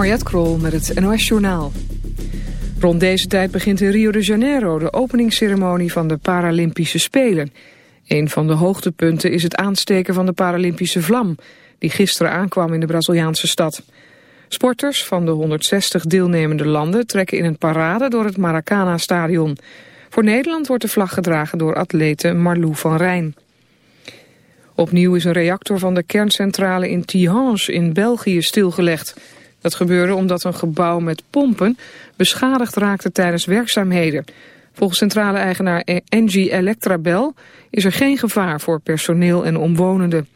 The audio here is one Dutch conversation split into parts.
Mariette Krol met het NOS Journaal. Rond deze tijd begint in Rio de Janeiro de openingsceremonie van de Paralympische Spelen. Een van de hoogtepunten is het aansteken van de Paralympische vlam... die gisteren aankwam in de Braziliaanse stad. Sporters van de 160 deelnemende landen trekken in een parade door het Maracana-stadion. Voor Nederland wordt de vlag gedragen door atlete Marlou van Rijn. Opnieuw is een reactor van de kerncentrale in Tihange in België stilgelegd. Dat gebeurde omdat een gebouw met pompen beschadigd raakte tijdens werkzaamheden. Volgens centrale-eigenaar Engie Electrabel is er geen gevaar voor personeel en omwonenden.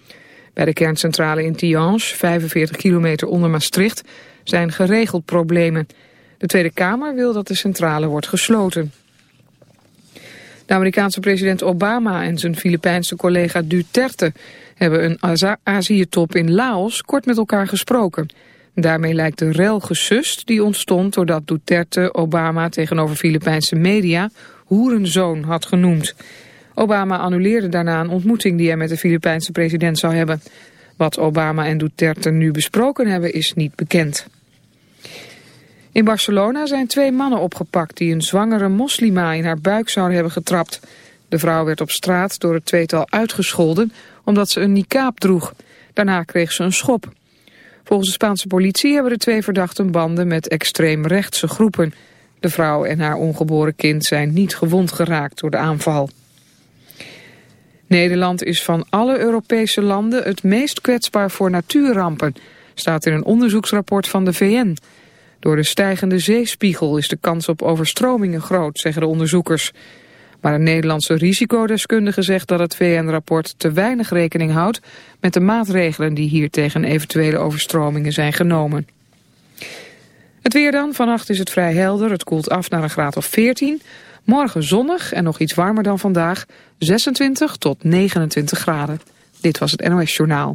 Bij de kerncentrale in Tihange, 45 kilometer onder Maastricht, zijn geregeld problemen. De Tweede Kamer wil dat de centrale wordt gesloten. De Amerikaanse president Obama en zijn Filipijnse collega Duterte hebben een Azië-top in Laos kort met elkaar gesproken. Daarmee lijkt de rel gesust die ontstond doordat Duterte Obama tegenover Filipijnse media hoerenzoon had genoemd. Obama annuleerde daarna een ontmoeting die hij met de Filipijnse president zou hebben. Wat Obama en Duterte nu besproken hebben is niet bekend. In Barcelona zijn twee mannen opgepakt die een zwangere moslima in haar buik zouden hebben getrapt. De vrouw werd op straat door het tweetal uitgescholden omdat ze een niqab droeg. Daarna kreeg ze een schop. Volgens de Spaanse politie hebben de twee verdachten banden met extreemrechtse groepen. De vrouw en haar ongeboren kind zijn niet gewond geraakt door de aanval. Nederland is van alle Europese landen het meest kwetsbaar voor natuurrampen, staat in een onderzoeksrapport van de VN. Door de stijgende zeespiegel is de kans op overstromingen groot, zeggen de onderzoekers. Maar een Nederlandse risicodeskundige zegt dat het VN-rapport te weinig rekening houdt met de maatregelen die hier tegen eventuele overstromingen zijn genomen. Het weer dan. Vannacht is het vrij helder. Het koelt af naar een graad of 14. Morgen zonnig en nog iets warmer dan vandaag. 26 tot 29 graden. Dit was het NOS Journaal.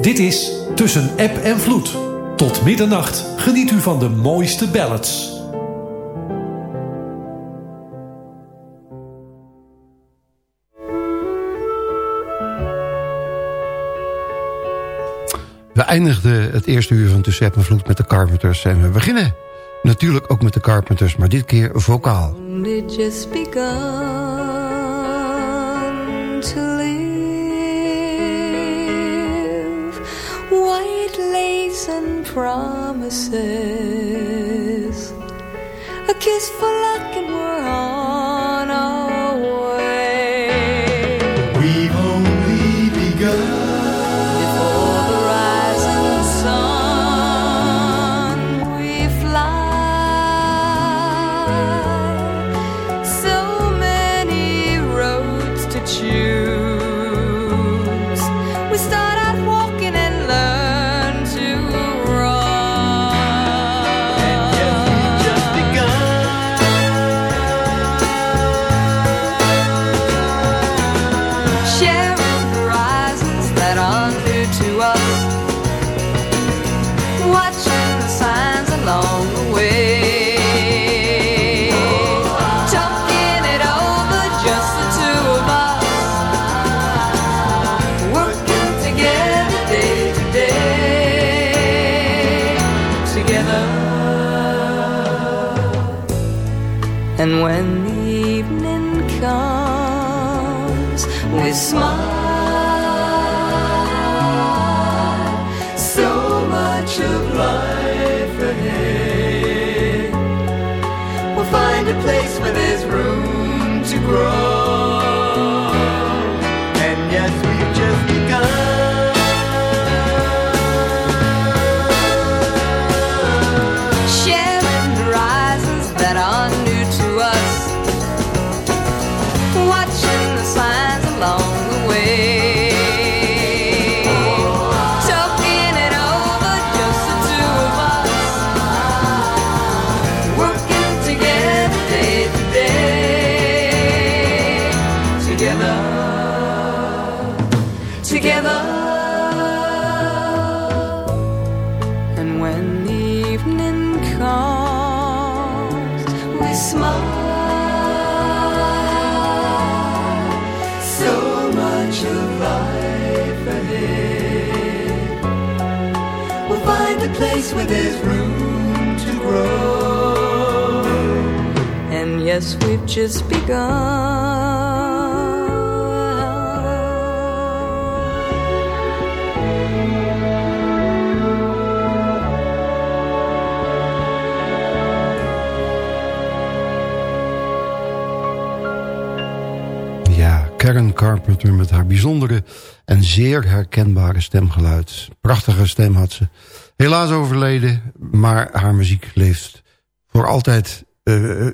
Dit is Tussen App en Vloed. Tot middernacht geniet u van de mooiste ballads. We eindigden het eerste uur van Tussen App en Vloed met de Carpenters. En we beginnen natuurlijk ook met de Carpenters, maar dit keer vocaal. just begun. Promises, a kiss for luck, and we're on grow. Where there's room to grow. And yes, we've just begun. Karen Carpenter met haar bijzondere en zeer herkenbare stemgeluid. Prachtige stem had ze. Helaas overleden, maar haar muziek leeft voor altijd uh,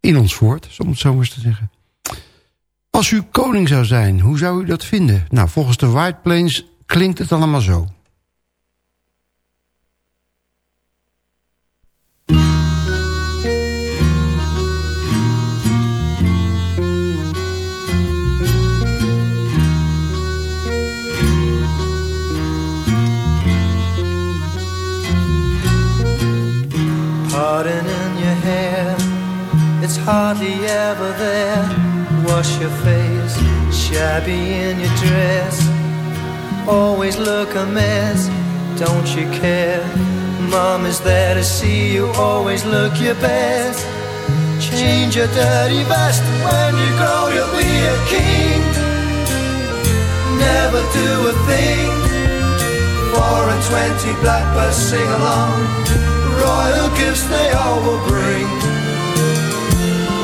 in ons voort, om het zo maar eens te zeggen. Als u koning zou zijn, hoe zou u dat vinden? Nou, volgens de White Plains klinkt het allemaal zo. Hardly ever there. Wash your face, shabby in your dress. Always look a mess, don't you care? Mom is there to see you, always look your best. Change your dirty vest when you grow, you'll be a king. Never do a thing. Four and twenty blackbirds sing along royal gifts they all will bring.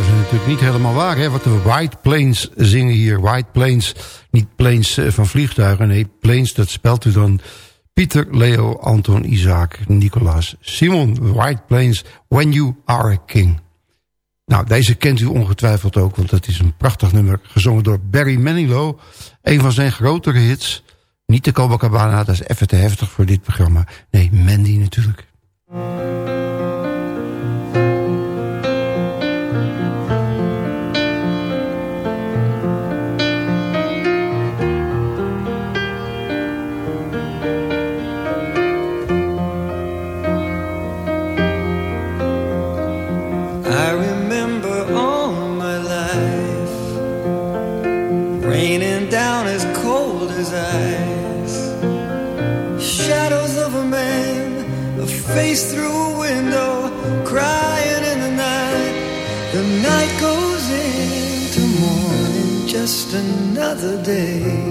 dat is natuurlijk niet helemaal waar. Hè? Wat de White Plains zingen hier. White Plains, niet planes eh, van vliegtuigen. Nee, planes, dat spelt u dan Pieter, Leo, Anton, Isaac, Nicolaas, Simon. White Plains, When You Are a King. Nou, deze kent u ongetwijfeld ook, want dat is een prachtig nummer. Gezongen door Barry Manilow. Een van zijn grotere hits. Niet de Copacabana, dat is even te heftig voor dit programma. Nee, Mandy natuurlijk. Another day.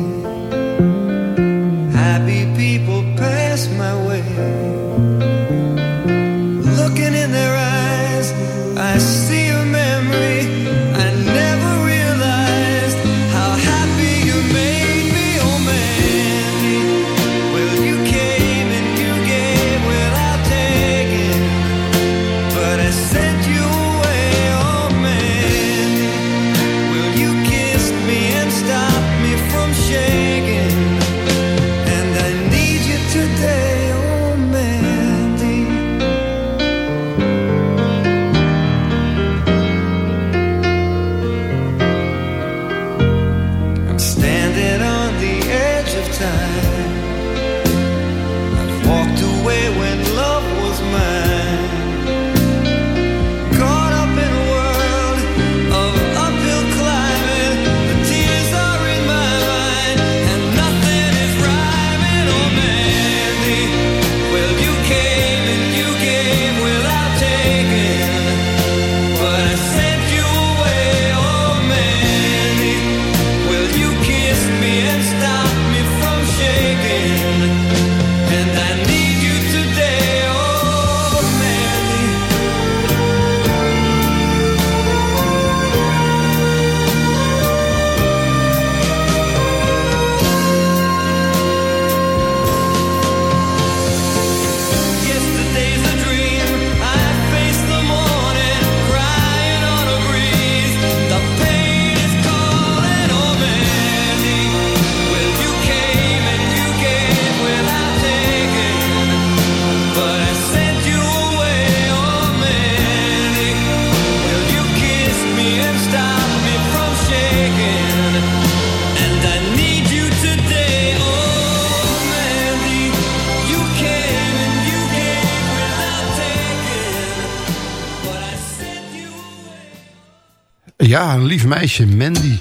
Lief meisje, Mandy.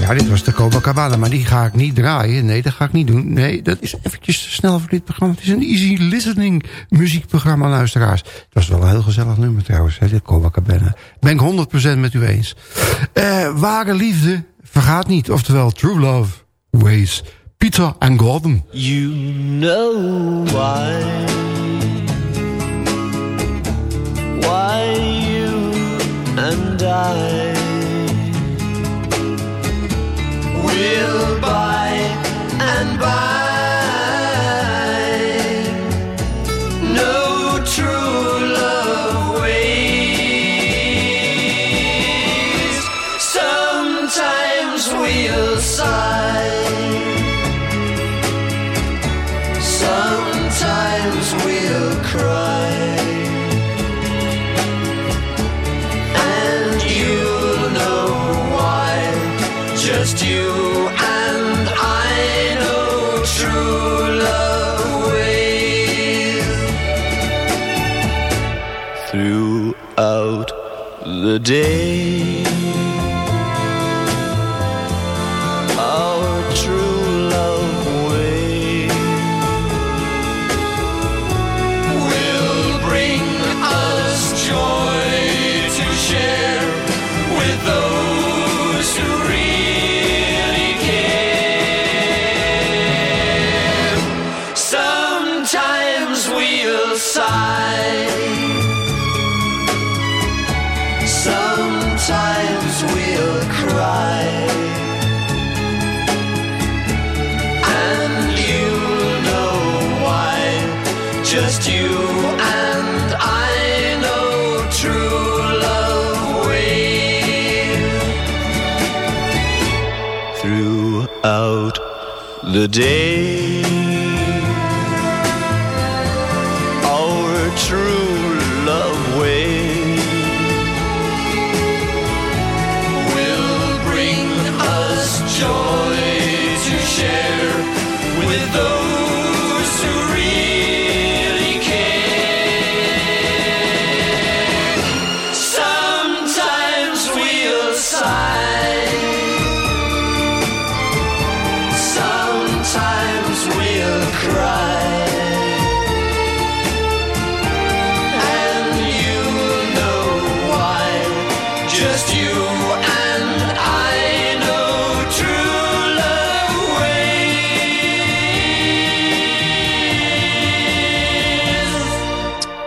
Ja, dit was de Copacabana, maar die ga ik niet draaien. Nee, dat ga ik niet doen. Nee, dat is eventjes te snel voor dit programma. Het is een easy listening muziekprogramma, luisteraars. Het was wel een heel gezellig nummer trouwens, hè, dit Copacabana. Ben ik 100% met u eens. Uh, ware liefde vergaat niet, oftewel True Love Ways. Peter and Gordon. You know why Why you and I still by day,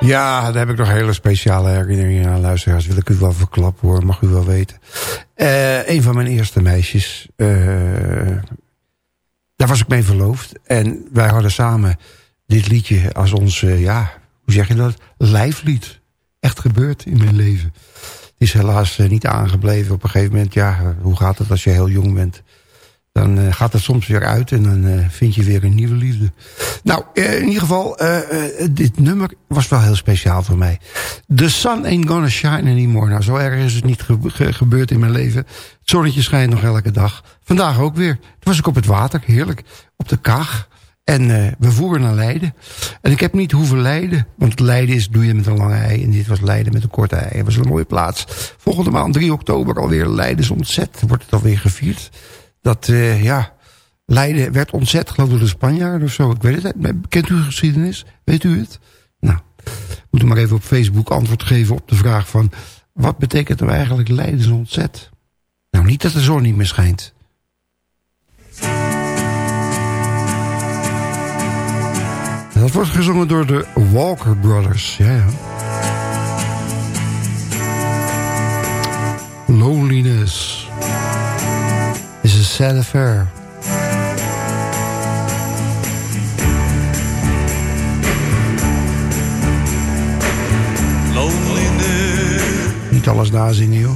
Ja, daar heb ik nog hele speciale herinneringen aan. Luisteraars, wil ik u wel verklappen hoor, mag u wel weten. Uh, een van mijn eerste meisjes, uh, daar was ik mee verloofd. En wij hadden samen dit liedje als ons, uh, ja, hoe zeg je dat, lijflied. Echt gebeurd in mijn leven. Het is helaas niet aangebleven op een gegeven moment. Ja, hoe gaat het als je heel jong bent? Dan uh, gaat het soms weer uit en dan uh, vind je weer een nieuwe liefde. Nou, uh, in ieder geval, dit nummer was wel heel speciaal voor mij. The sun ain't gonna shine anymore. Nou, zo erg is het niet ge ge gebeurd in mijn leven. Het zonnetje schijnt nog elke dag. Vandaag ook weer. Toen was ik op het water, heerlijk. Op de Kaag. En we voeren naar Leiden. En ik heb niet hoeven Leiden. Want Leiden is doe je met een lange ei. En dit was Leiden met een korte ei. Het was een mooie plaats. Volgende maand 3 oktober alweer Leidens ontzet. Wordt het alweer gevierd dat, uh, ja, Leiden werd ontzet, geloof door de Spanjaarden of zo. Ik weet het niet. Kent u de geschiedenis? Weet u het? Nou, moet u maar even op Facebook antwoord geven op de vraag van... wat betekent nou eigenlijk Leidens ontzet? Nou, niet dat de zon niet meer schijnt. Dat wordt gezongen door de Walker Brothers. Ja, ja. Loneliness Niet alles nazingen, joh.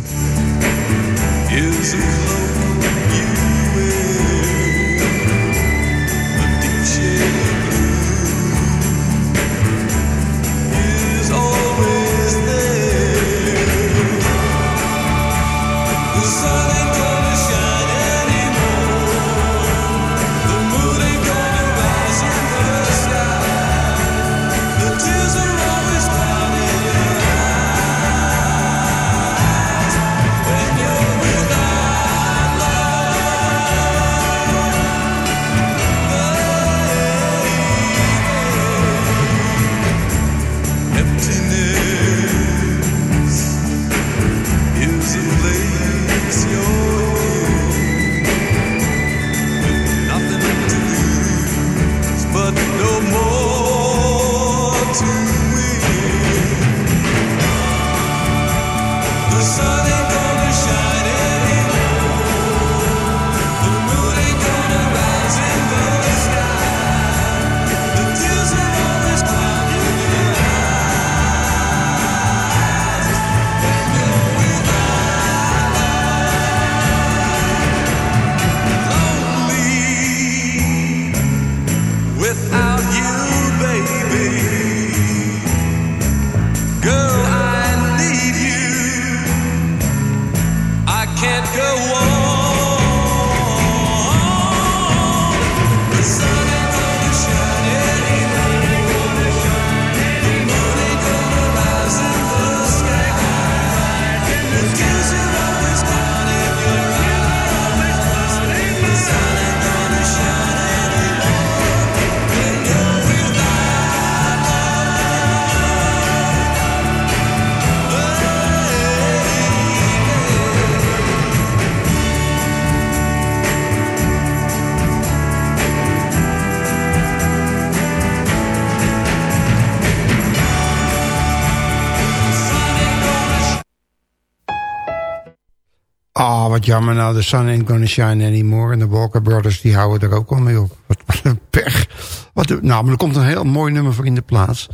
Wat jammer nou. The sun ain't gonna shine anymore. En de Walker Brothers, die houden er ook al mee op. Wat, een pech. Wat, nou, maar er komt een heel mooi nummer voor in de plaats.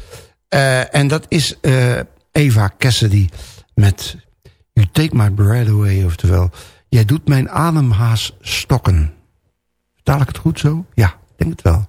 Eh, en dat is eh, Eva Cassidy met You Take My Breath Away. Oftewel, jij doet mijn ademhaas stokken. Vertaal ik het goed zo? Ja, denk het wel.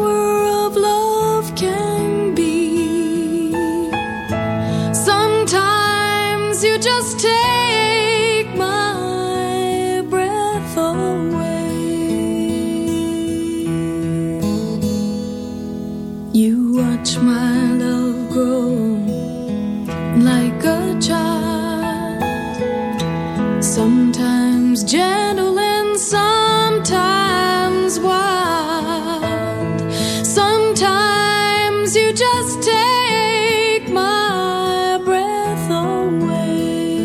gentle and sometimes wild. Sometimes you just take my breath away.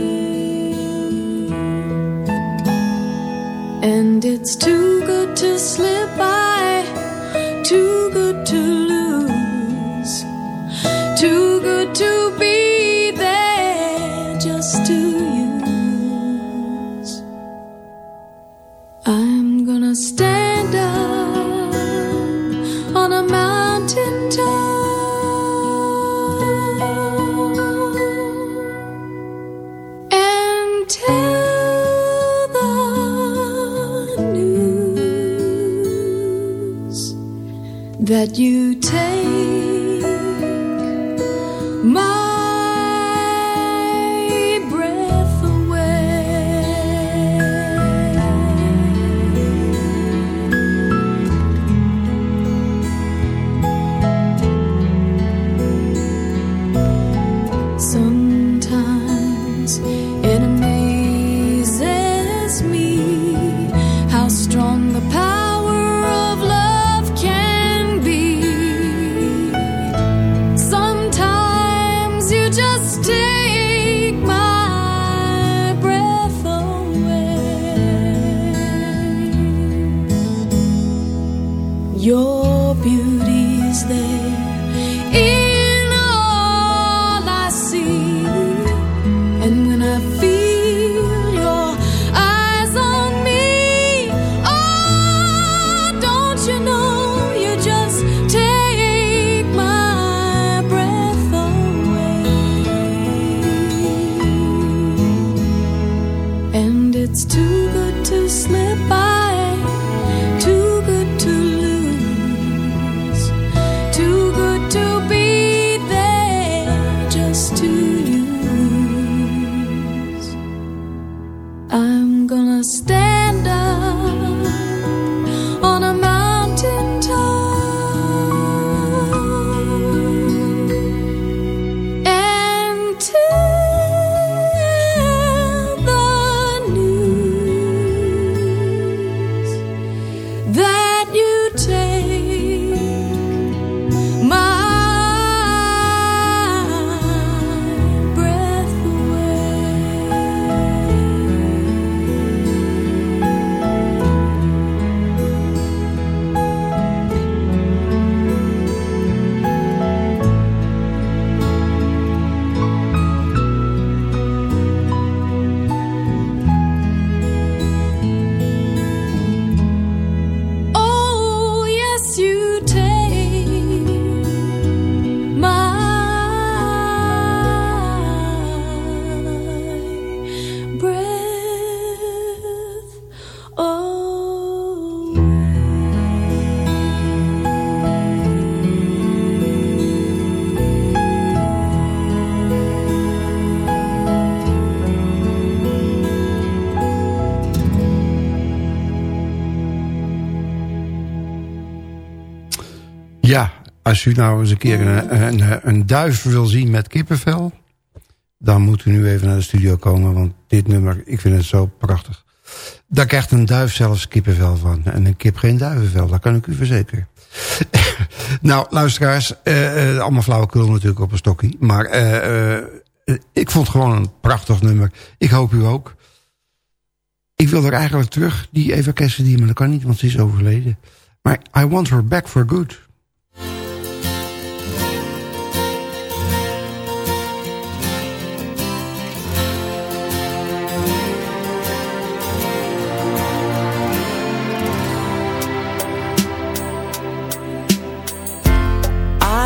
And it's too good to slip by, too that you take als u nou eens een keer een, een, duif wil zien met kippenvel... dan moet u nu even naar de studio komen, want dit nummer, ik vind het zo prachtig. Daar krijgt een duif zelfs kippenvel van. En een kip geen duivenvel, dat kan ik u verzekeren. nou, luisteraars, eh, eh, allemaal flauwekul natuurlijk op een stokkie. Maar eh, eh, ik vond het gewoon een prachtig nummer. Ik hoop u ook. Ik wil er eigenlijk terug, die Eva Cassidy, maar dat kan niet, want ze is overleden. Maar I want her back for good.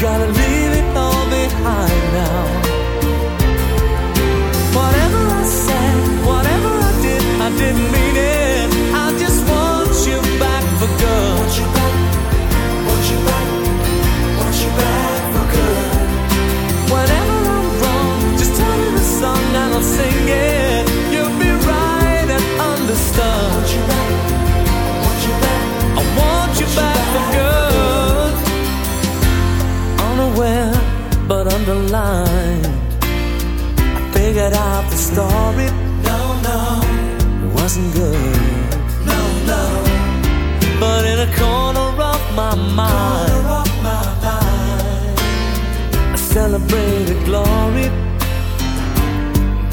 gotta leave it all behind now. Whatever I said, whatever I did, I didn't mean it. I just want you back for good. Want you back, want you back, want you back for good. Whenever I'm wrong, just tell me the song and I'll sing it. But underlined. I figured out the story. No, no, it wasn't good. No, no, but in a corner of my mind, I celebrated glory.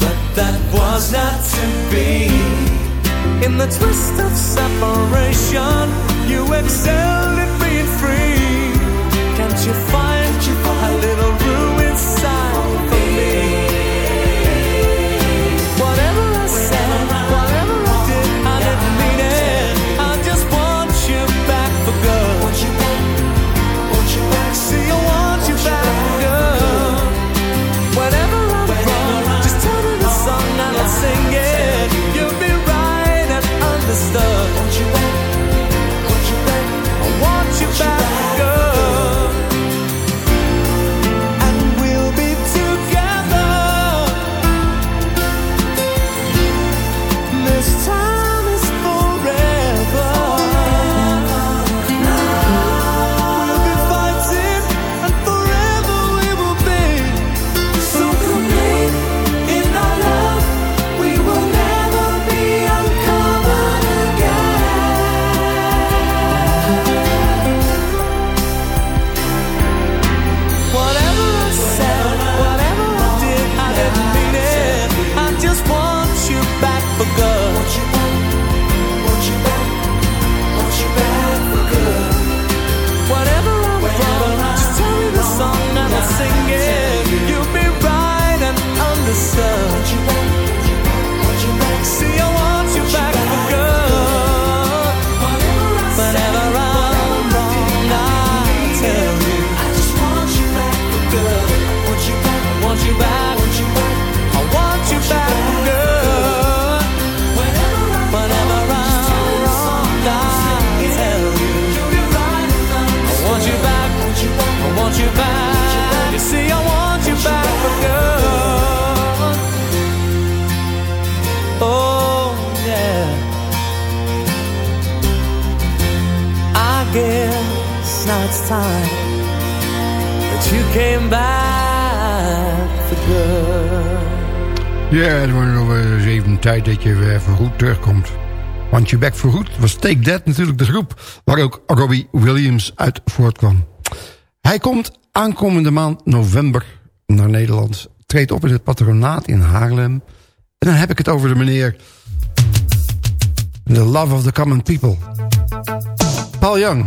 But that was not to be. In the twist of separation, you excelled time that you came back for good. Ja, het wordt nog even tijd dat je weer voorgoed terugkomt. Want je back voorgoed was Take That natuurlijk de groep... waar ook Robbie Williams uit voortkwam. Hij komt aankomende maand november naar Nederland. Treedt op in het patronaat in Haarlem. En dan heb ik het over de meneer... The Love of the Common People. Paul Young.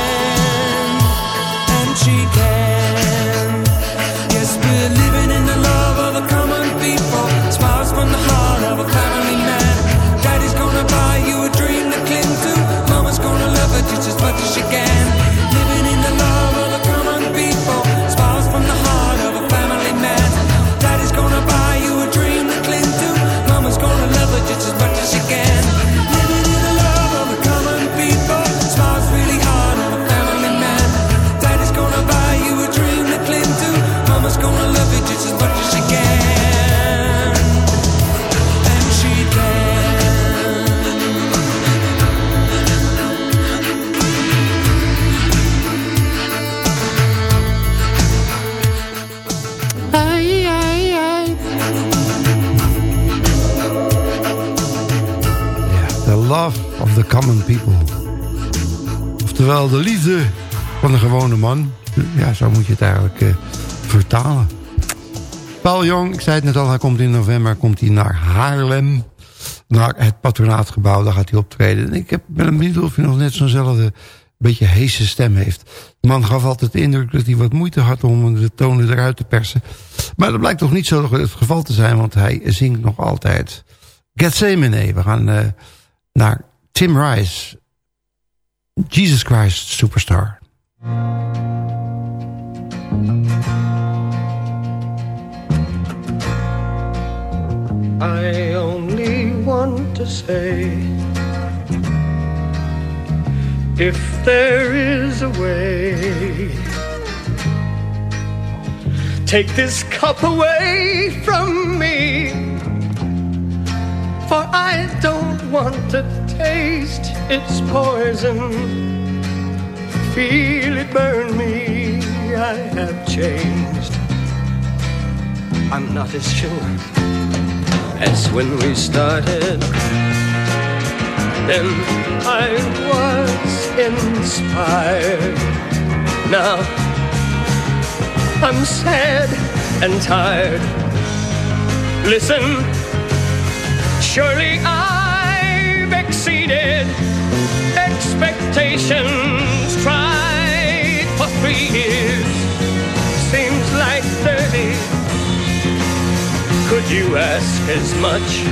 Just as much as she can. Of the Common People. Oftewel de liefde van de gewone man. Ja, zo moet je het eigenlijk eh, vertalen. Paul Jong, ik zei het net al, hij komt in november komt hij naar Haarlem. Naar het patronaatgebouw, daar gaat hij optreden. En ik heb, ben benieuwd of hij nog net zo'nzelfde beetje heese stem heeft. De man gaf altijd de indruk dat hij wat moeite had om de tonen eruit te persen. Maar dat blijkt toch niet zo het geval te zijn, want hij zingt nog altijd. Gethsemane, we gaan eh, naar Tim Rice. Jesus Christ Superstar. I only want to say if there is a way, take this cup away from me, for I don't want to taste its poison. Feel it burn me, I have changed. I'm not as sure as when we started. Then I was inspired. Now I'm sad and tired. Listen, surely I've exceeded expectations. Tried for three years, seems like 30 could you ask as much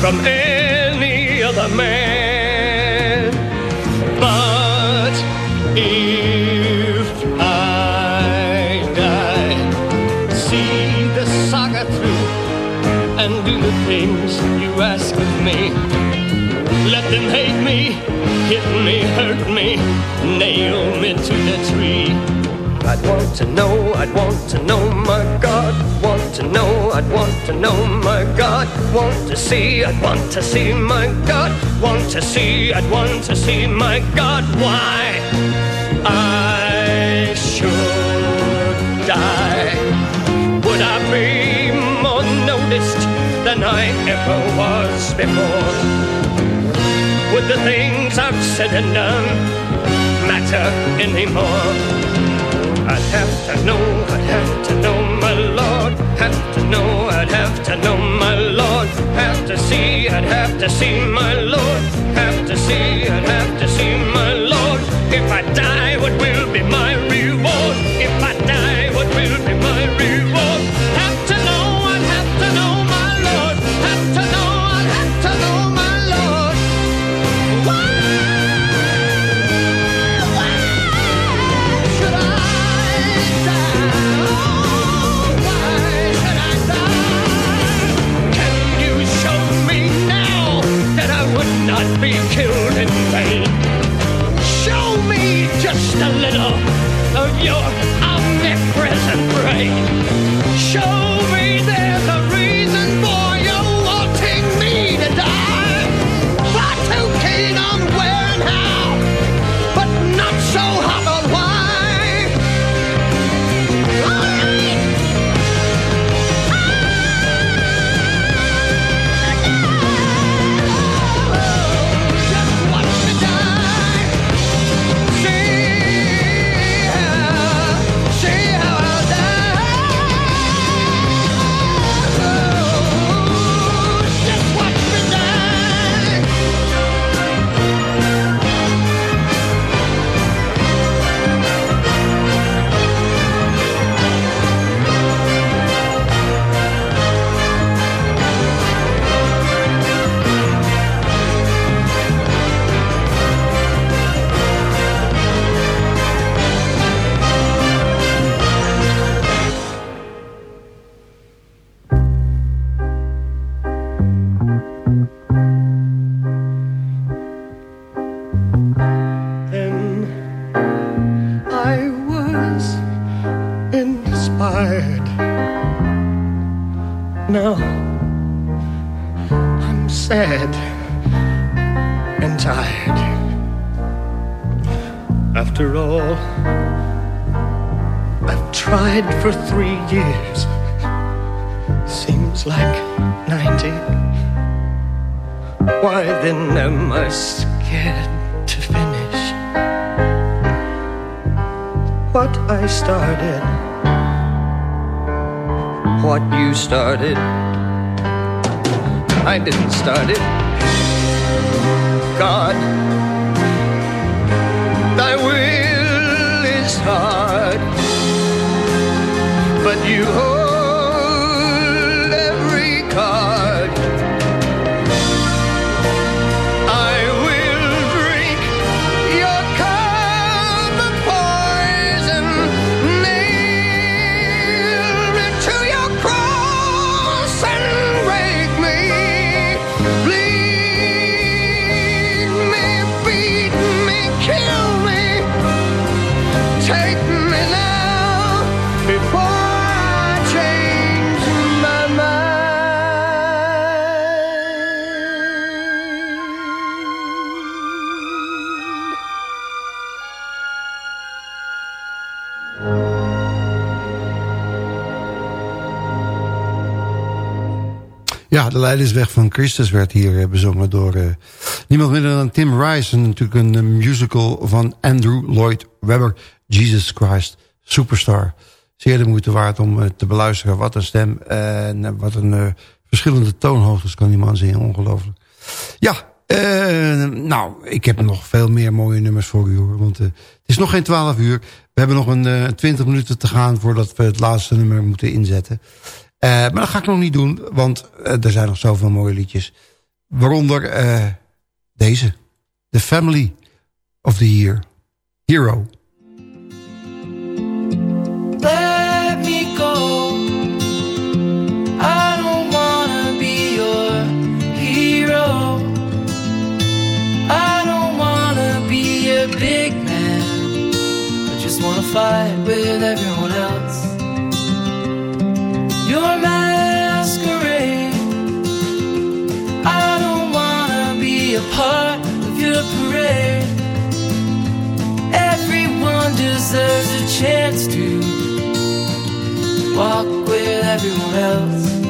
from any other man? But things you ask of me. Let them hate me, hit me, hurt me, nail me to the tree. I'd want to know, I'd want to know my God. Want to know, I'd want to know my God. Want to see, I'd want to see my God. Want to see, I'd want to see my God. Why? I should die. Would I be more noticed than I ever was before? Would the things I've said and done matter anymore? I'd have to know, I'd have to know my Lord. Have to know, I'd have to know my Lord. Have to see, I'd have to see my Lord. Have to see, I'd have to see my Lord. If I die, what will be my Leidersweg van Christus werd hier eh, bezongen door eh, niemand minder dan Tim Rice. En natuurlijk een eh, musical van Andrew Lloyd Webber, Jesus Christ Superstar. Zeer de moeite waard om te beluisteren. Wat een stem en wat een verschillende toonhoogtes kan die man zingen. Ongelooflijk. Ja, nou, ik heb nog veel meer mooie nummers voor u hoor. Want het is nog geen 12 uur. We hebben nog een eh 20 minuten te gaan voordat we het laatste nummer moeten inzetten. Eh, maar dat ga ik nog niet doen, want eh, er zijn nog zoveel mooie liedjes. Waaronder eh, deze. The Family of the Year. Hero. let me go. I don't wanna be your hero. I don't wanna be a big man. I just wanna fight with everyone part of your parade. Everyone deserves a chance to walk with everyone else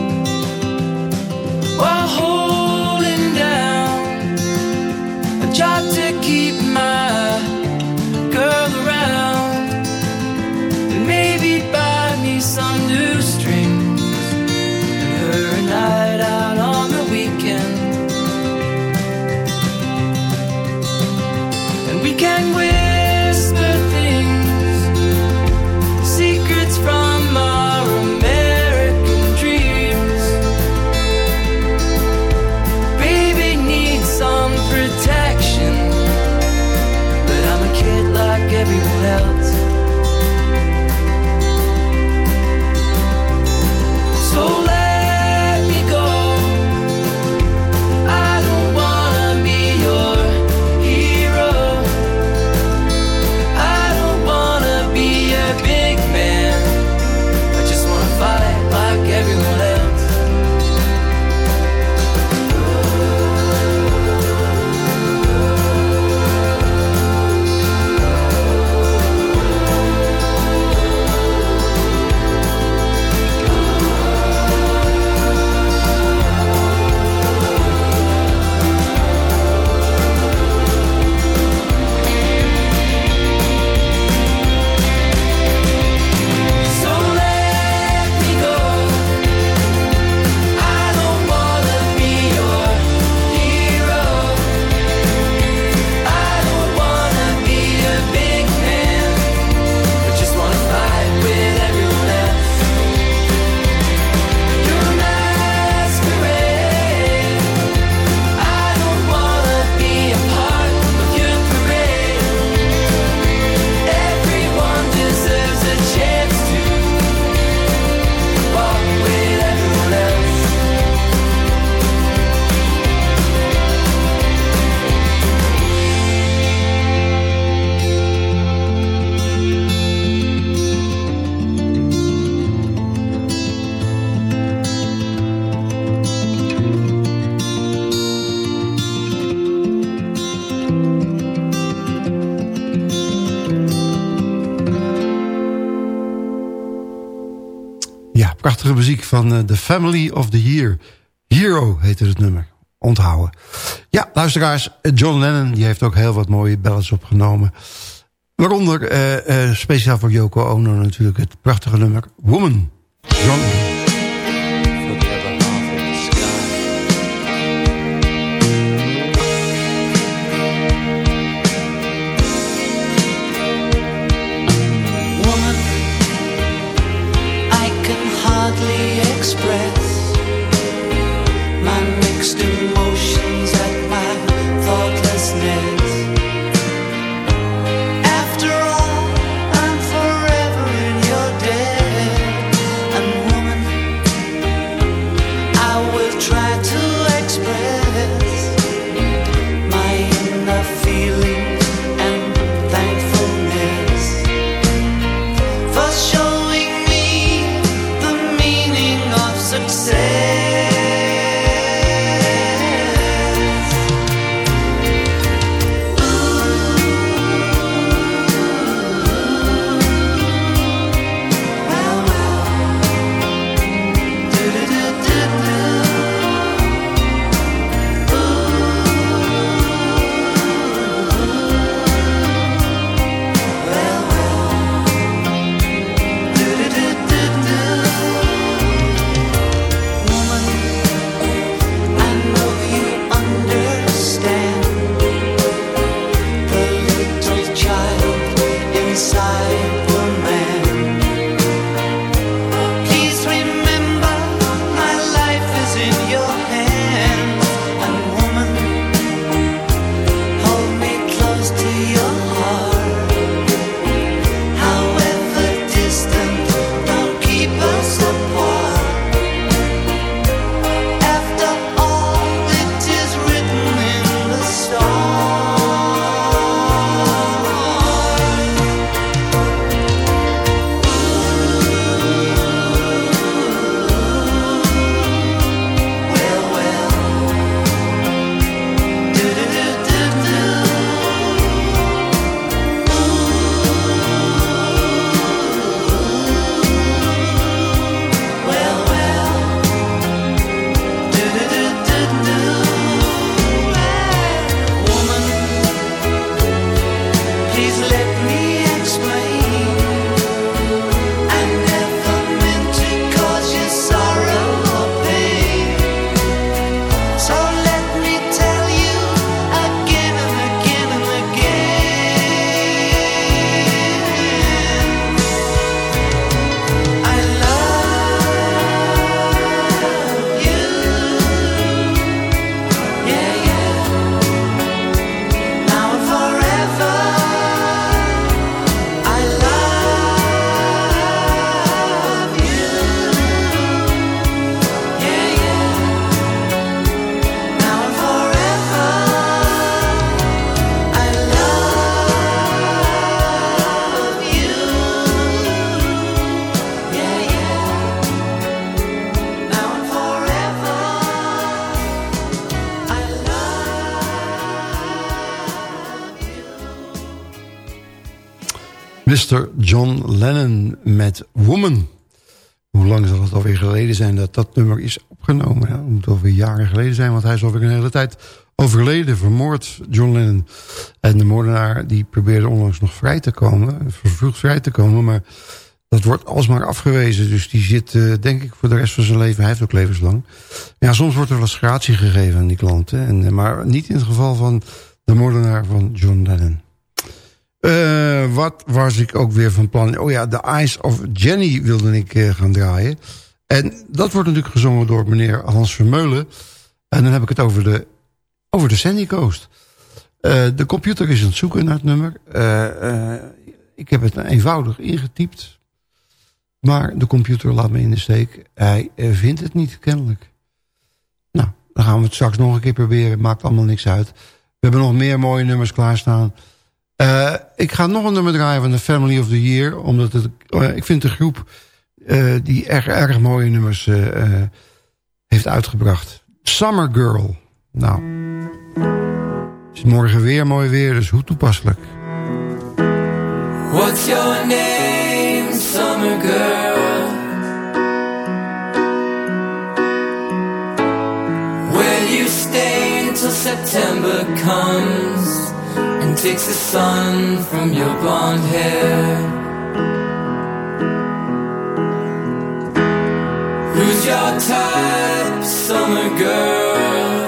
van eh, The Family of the Year. Hero heette het nummer. Onthouden. Ja, luisteraars, John Lennon die heeft ook heel wat mooie ballads opgenomen. Waaronder eh, eh, speciaal voor Yoko Ono natuurlijk het prachtige nummer Woman. Mr. John Lennon met Woman. Hoe lang zal het alweer geleden zijn dat dat nummer is opgenomen? Het moet alweer jaren geleden zijn, want hij is alweer een hele tijd overleden, vermoord, John Lennon. En de moordenaar die probeerde onlangs nog vrij te komen, vervroegd vrij te komen, maar dat wordt alsmaar afgewezen. Dus die zit, eh, denk ik, voor de rest van zijn leven, hij heeft ook levenslang. Ja, soms wordt er gratie gegeven aan die klanten, en, eh, maar niet in het geval van de moordenaar van John Lennon. Eh, wat was ik ook weer van plan? Oh ja, The Eyes of Jenny wilde ik eh, gaan draaien. En dat wordt natuurlijk gezongen door meneer Hans Vermeulen. En dan heb ik het over de, over de Sandy Coast. Eh, de computer is aan het zoeken naar het nummer. Ik heb het eenvoudig ingetypt. Maar de computer laat me in de steek. Hij vindt het niet, kennelijk. Nou, dan gaan we het straks nog een keer proberen. Maakt allemaal niks uit. We hebben nog meer mooie nummers klaarstaan. Eh, ik ga nog een nummer draaien van de Family of the Year. Omdat het, eh, ik vind de groep eh, die erg, erg mooie nummers heeft uitgebracht. Summer Girl. Nou, het is morgen weer mooi weer, dus hoe toepasselijk. What's your name, summer girl? Will you stay until September comes takes the sun from your blonde hair. Who's your type, summer girl?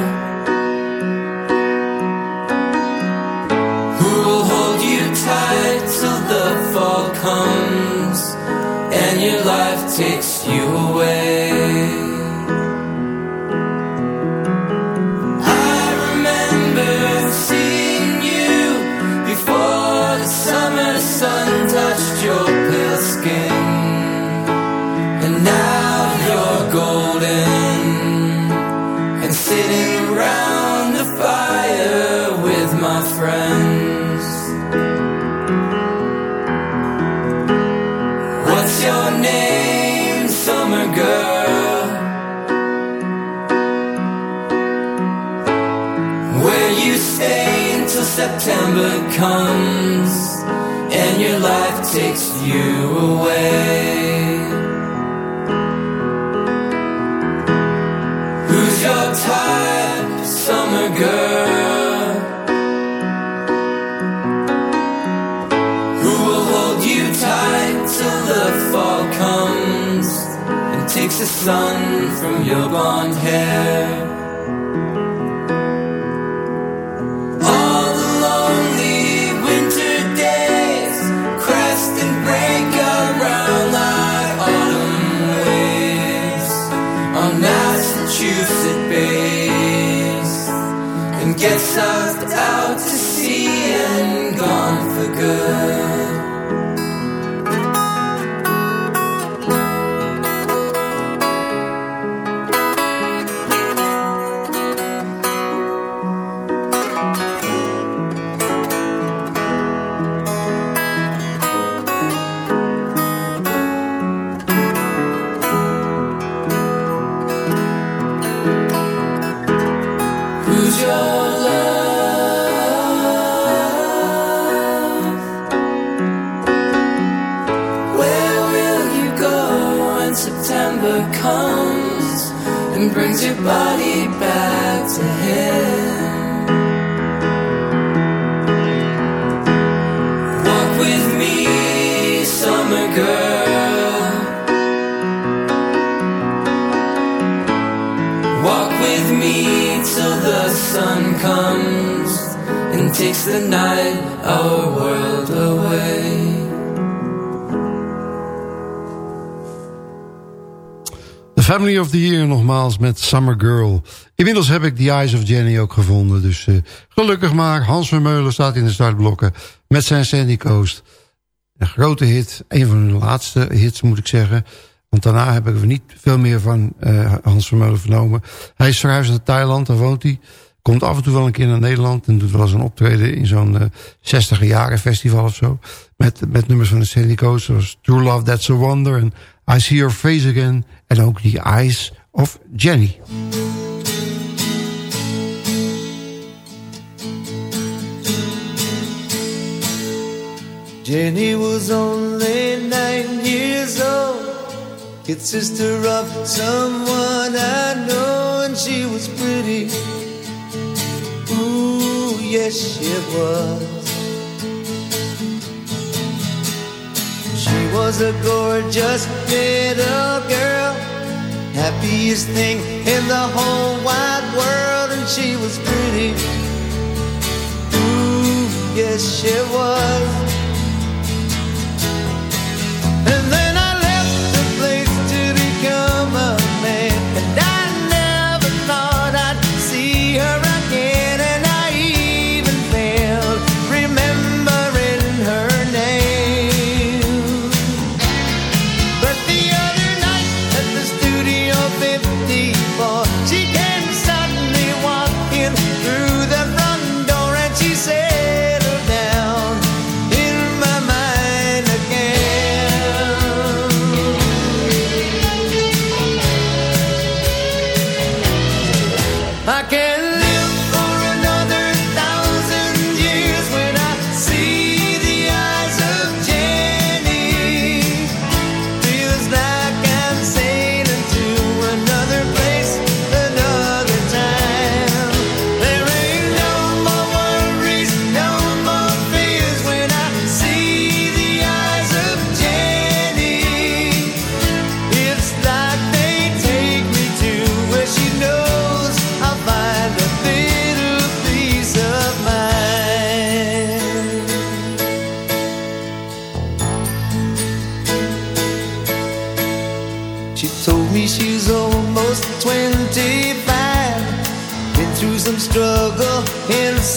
Who will hold you tight till the fall comes and your life takes you away? September comes and your life takes you away. Who's your type, summer girl? Who will hold you tight till the fall comes and takes the sun from your blonde hair? stars. Family of the Year nogmaals met Summer Girl. Inmiddels heb ik The Eyes of Jenny ook gevonden. Dus eh, gelukkig maar. Hans Vermeulen staat in de startblokken met zijn Sandy Coast. Een grote hit. Een van hun laatste hits moet ik zeggen. Want daarna heb ik er niet veel meer van eh, Hans Vermeulen vernomen. Hij is verhuisd naar Thailand, daar woont hij. Komt af en toe wel een keer naar Nederland. En doet wel eens een optreden in zo'n eh 60 jaren festival of zo. Met, met nummers van de Sandy Coast. Zoals True Love, That's a Wonder. En I See Your Face Again. En ook The Eyes of Jenny. Jenny was only nine years old, kid sister of someone I know, and she was pretty. Ooh, yes, she was. Was a gorgeous little girl, happiest thing in the whole wide world, and she was pretty. Ooh, yes, she was.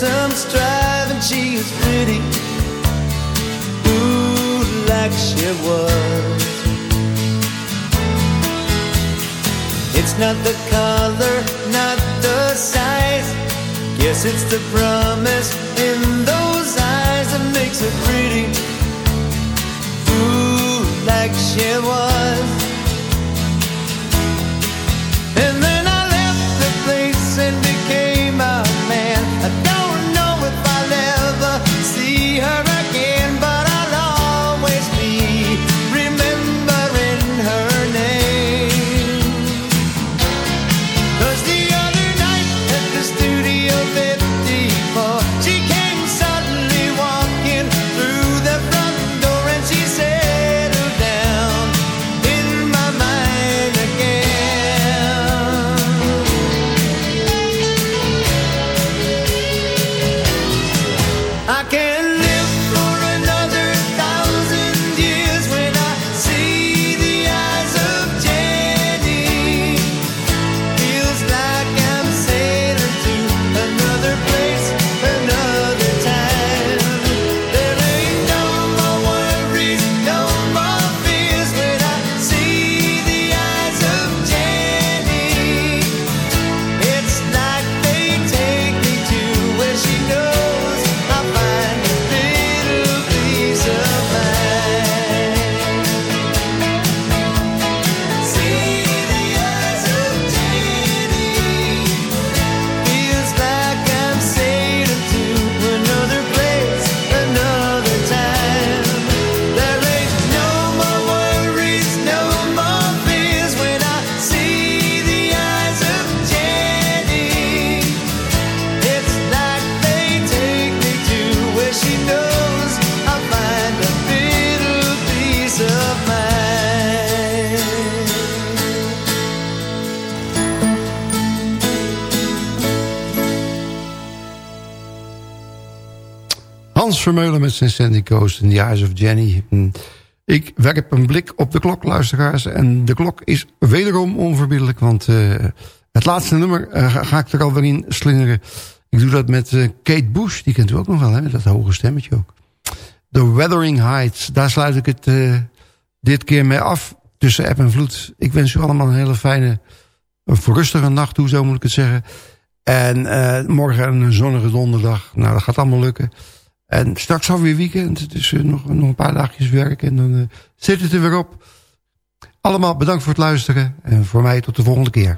Some strive, and she is pretty. Ooh, like she was. It's not the color, not the size. Guess it's the promise in those eyes that makes her pretty. Ooh, like she was. Vermeulen met zijn Sandy Coast in The Eyes of Jenny. Hm. Ik werp een blik op de klok, luisteraars. En de klok is wederom onverbiddelijk. Want eh, het laatste nummer eh, ga, ik er alweer in slingeren. Ik doe dat met eh, Kate Bush. Die kent u ook nog wel, hè? dat hoge stemmetje ook. The Weathering Heights. Daar sluit ik het dit keer mee af. Tussen app en vloed. Ik wens u allemaal een hele fijne, rustige nacht toe, zo moet ik het zeggen. En morgen een zonnige donderdag. Nou, dat gaat allemaal lukken. En straks alweer weekend. Eh, nog, nog een paar dagjes werk. En dan eh, zit het er weer op. Allemaal bedankt voor het luisteren. En voor mij tot de volgende keer.